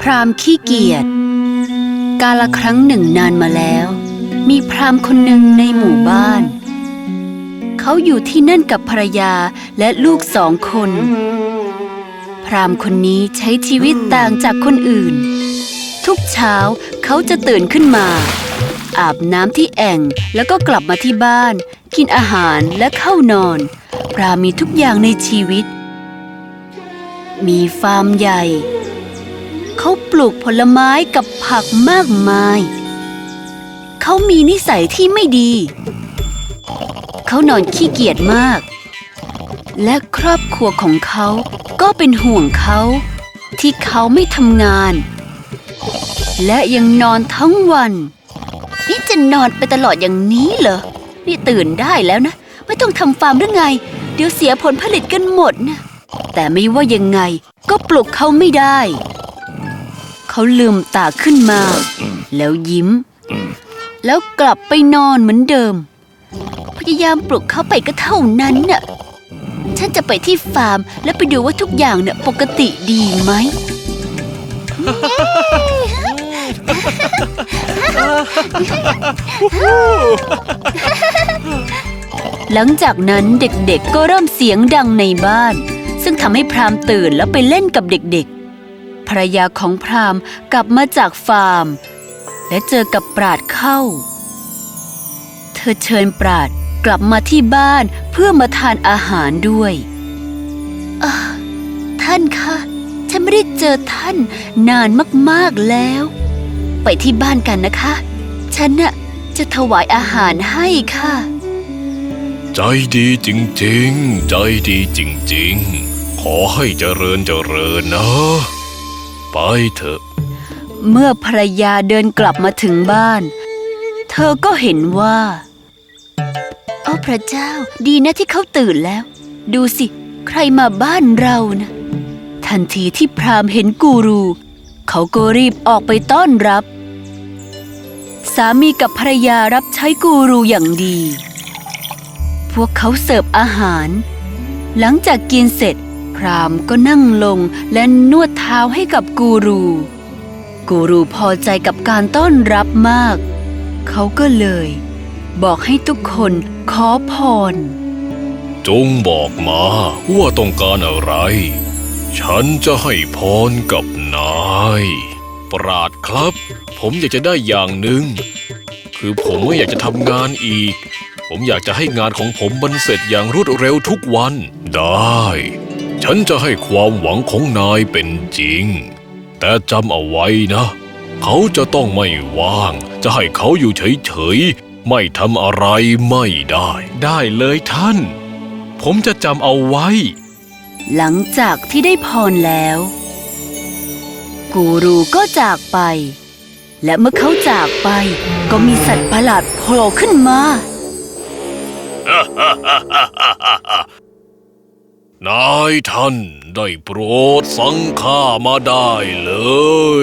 พรามขี้เกียจกาลครั้งหนึ่งนานมาแล้ว มีพรามคนหนึ่งในหมู่บ้าน เขาอยู่ที่นั่นกับภรรยาและลูกสองคน พรามคนนี้ใช้ชีวิตต่างจากคนอื่น ทุกเช้าเขาจะตื่นขึ้นมา อาบน้ำที่แอ่งแล้วก็กลับมาที่บ้าน กินอาหารและเข้านอน พรามมีทุกอย่างในชีวิต มีฟาร์มใหญ่ เขาปลูกผลไม้กับผักมากมาย เขามีนิสัยที่ไม่ดี เขานอนขี้เกียจมาก และครอบครัวของเขาก็เป็นห่วงเขา ที่เขาไม่ทำงาน และยังนอนทั้งวัน นี่จะนอนไปตลอดอย่างนี้เหรอ นี่ตื่นได้แล้วนะ ไม่ต้องทำฟาร์มหรือไง เดี๋ยวเสียผลผลิตกันหมดนะ แต่ไม่ว่ายังไงก็ปลุกเขาไม่ได้ เขาลืมตาขึ้นมา แล้วยิ้ม แล้วกลับไปนอนเหมือนเดิม พยายามปลุกเขาไปก็เท่านั้นน่ะ ฉันจะไปที่ฟาร์มแล้วไปดูว่าทุกอย่างเนี่ยปกติดีไหม หลังจากนั้นเด็กๆก็เริ่มเสียงดังในบ้าน ซึ่งทำให้พรามตื่นแล้วไปเล่นกับเด็กๆ ภรรยาของพรามกลับมาจากฟาร์ม และเจอกับปราดเข้า เธอเชิญปราดกลับมาที่บ้านเพื่อมาทานอาหารด้วยอ่าท่านคะฉันไม่ได้เจอท่านนานมากๆแล้ว ไปที่บ้านกันนะคะ ฉันน่ะจะถวายอาหารให้ค่ะ ใจดีจริงๆ ใจดีจริงๆข อให้เจริญเจริญนะ ไปเถอะ เมื่อภรรยาเดินกลับมาถึงบ้าน เธอก็เห็นว่าโอ้พระเจ้าดีนะที่เขาตื่นแล้ว ดูสิ ใครมาบ้านเรานะ ทันทีที่พรามเห็นกูรู เขาก็รีบออกไปต้อนรับ สามีกับภรรยารับใช้กูรูอย่างดี พวกเขาเสิร์ฟอาหาร หลังจากกินเสร็จ พรามก็นั่งลงและนวดเท้าให้กับกูรู กูรูพอใจกับการต้อนรับมาก เขาก็เลย บอกให้ทุกคนขอพร จงบอกมาว่าต้องการอะไร ฉันจะให้พรกับนาย ปราดครับ ผมอยากจะได้อย่างหนึ่ง คือผมไม่อยากจะทำงานอีก ผมอยากจะให้งานของผมมันเสร็จอย่างรวดเร็วทุกวันได้ ฉันจะให้ความหวังของนายเป็นจริง แต่จำเอาไว้นะ เขาจะต้องไม่ว่าง จะให้เขาอยู่เฉยๆ ไม่ทำอะไรไม่ได้ ได้เลยท่าน ผมจะจำเอาไว้ หลังจากที่ได้พรแล้ว กูรูก็จากไป และเมื่อเขาจากไป ก็มีสัตว์ประหลาดโผล่ขึ้นมา นายท่านได้โปรดสังข้ามาได้เล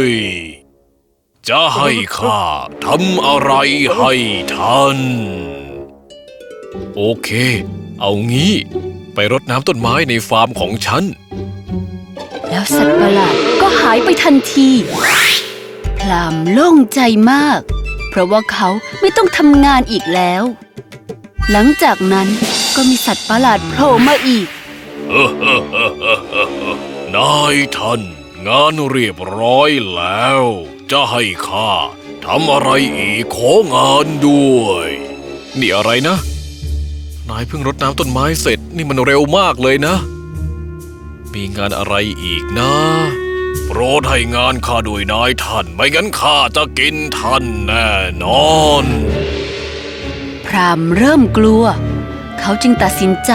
ย จะให้ข้าทำอะไรให้ท่าน โอเค เอางี้ ไปรดน้ำต้นไม้ในฟาร์มของฉัน แล้วสัตว์ประหลาดก็หายไปทันทีพรามโล่งใจมาก เพราะว่าเขาไม่ต้องทำงานอีกแล้ว หลังจากนั้นก็มีสัตว์ประหลาดโผล่มาอีก นายท่านงานเรียบร้อยแล้ว จะให้ข้าทำอะไรอีกของานด้วย นี่อะไรนะ นายเพิ่งรดน้ำต้นไม้เสร็จนี่มันเร็วมากเลยนะ มีงานอะไรอีกนะ โปรดให้งานข้าด้วยนายท่าน ไม่งั้นข้าจะกินท่านแน่นอน พรามเริ่มกลัว เขาจึงตัดสินใจ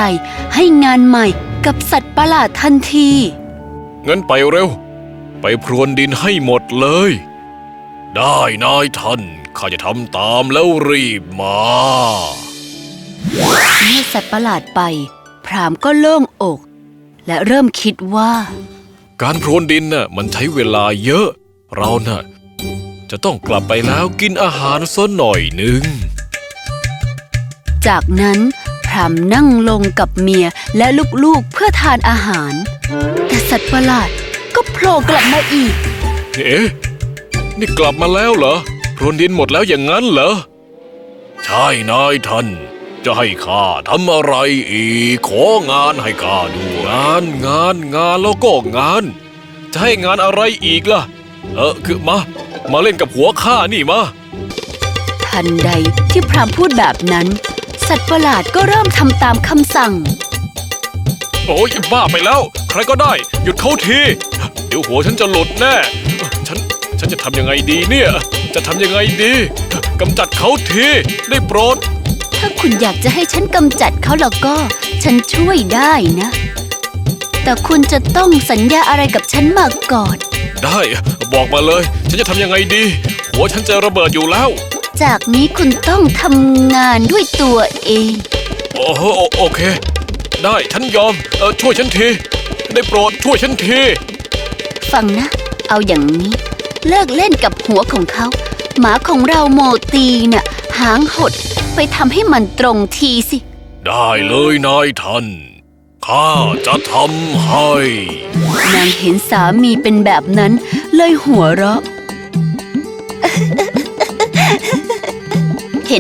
ให้งานใหม่ กับสัตว์ประหลาดทันที งั้นไปเร็ว ไปพรวนดินให้หมดเลย ได้นายท่านข้าจะทำตามแล้วรีบมาเมื่อสัตว์ประหลาดไป พรามก็โล่งอก และเริ่มคิดว่า การพรวนดินน่ะมันใช้เวลาเยอะ เราน่ะ จะต้องกลับไปแล้วกินอาหารสักหน่อยหนึ่งจากนั้นพ รรามนั่งลงกับเมียและลูกๆเพื่อทานอาหาร แต่สัตว์ประหลาดก็โผล่กลับมาอีก เอ๊ะ นี่กลับมาแล้วเหรอพรวนดินหมดแล้วอย่างนั้นเหรอ ใช่นายท่าน จะให้ข้าทำอะไรอีก ของานให้ข้าดูงานงานงานแล้วก็งาน จะให้งานอะไรอีกล่ะ เออคือมา มาเล่นกับหัวข้านี่มาทันใดที่พรามพูดแบบนั้น สัตว์ประหลาดก็เริ่มทำตามคำสั่ง โอ้ยบ้าไปแล้ว ใครก็ได้ หยุดเขาที เดี๋ยวหัวฉันจะหลุดแน่ ฉัน ฉันจะทำยังไงดีเนี่ย จะทำยังไงดีกำจัดเขาที ได้โปรด ถ้าคุณอยากจะให้ฉันกำจัดเขาแล้วก็ ฉันช่วยได้นะ แต่คุณจะต้องสัญญาอะไรกับฉันมาก่อน ได้ บอกมาเลย ฉันจะทำยังไงดี หัวฉันจะระเบิดอยู่แล้ว จากนี้คุณต้องทำงานด้วยตัวเอง โอ้โหโอโอเค ได้ฉันยอมเออช่วยฉันที ได้โปรดช่วยฉันที ฟังนะ เอาอย่างนี้ เลิกเล่นกับหัวของเขา หมาของเราโมตีน่ะ หางหดไปทำให้มันตรงทีสิ ได้เลยนายท่านข้าจะทำให้ นางเห็นสามีเป็นแบบนั้น เลยหัวเราะ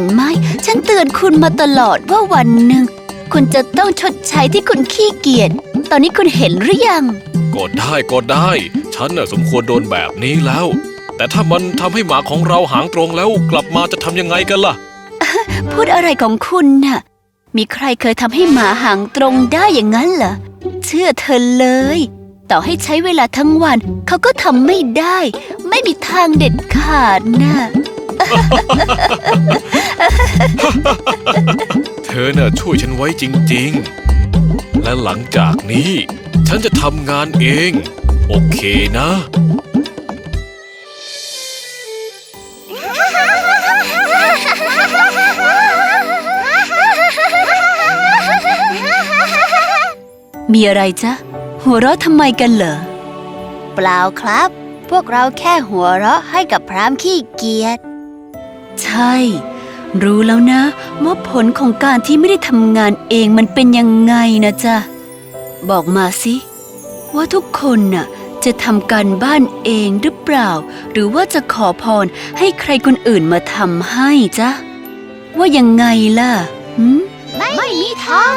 ห็นไหม ฉันเตือนคุณมาตลอดว่าวันหนึ่ง คุณจะต้องชดใช้ที่คุณขี้เกียจ ตอนนี้คุณเห็นหรือยัง ก็ได้ก็ได้ ฉันน่ะสมควรโดนแบบนี้แล้ว แต่ถ้ามันทำให้หมาของเราหางตรงแล้วกลับมาจะทำยังไงกันล่ะ พูดอะไรของคุณน่ะ มีใครเคยทำให้หมาหางตรงได้อย่างนั้นเหรอ เชื่อเธอเลย ต่อให้ใช้เวลาทั้งวัน เขาก็ทำไม่ได้ ไม่มีทางเด็ดขาดน่ะ เธอน่ะช่วยฉันไว้จริง ๆ และหลังจากนี้ ฉันจะทำงานเอง โอเคนะ มีอะไรจ๊ะ หัวเราะทำไมกันเหรอ เปล่าครับ พวกเราแค่หัวเราะให้กับพรามขี้เกียจ ใช่ รู้แล้วนะว่าผลของการที่ไม่ได้ทำงานเองมันเป็นยังไงนะจ๊ะ บอกมาสิ ว่าทุกคนน่ะ จะทำการบ้านเองหรือเปล่า หรือว่าจะขอพรให้ใครคนอื่นมาทำให้จ๊ะ ว่ายังไงล่ะหืม ไม่มีทาง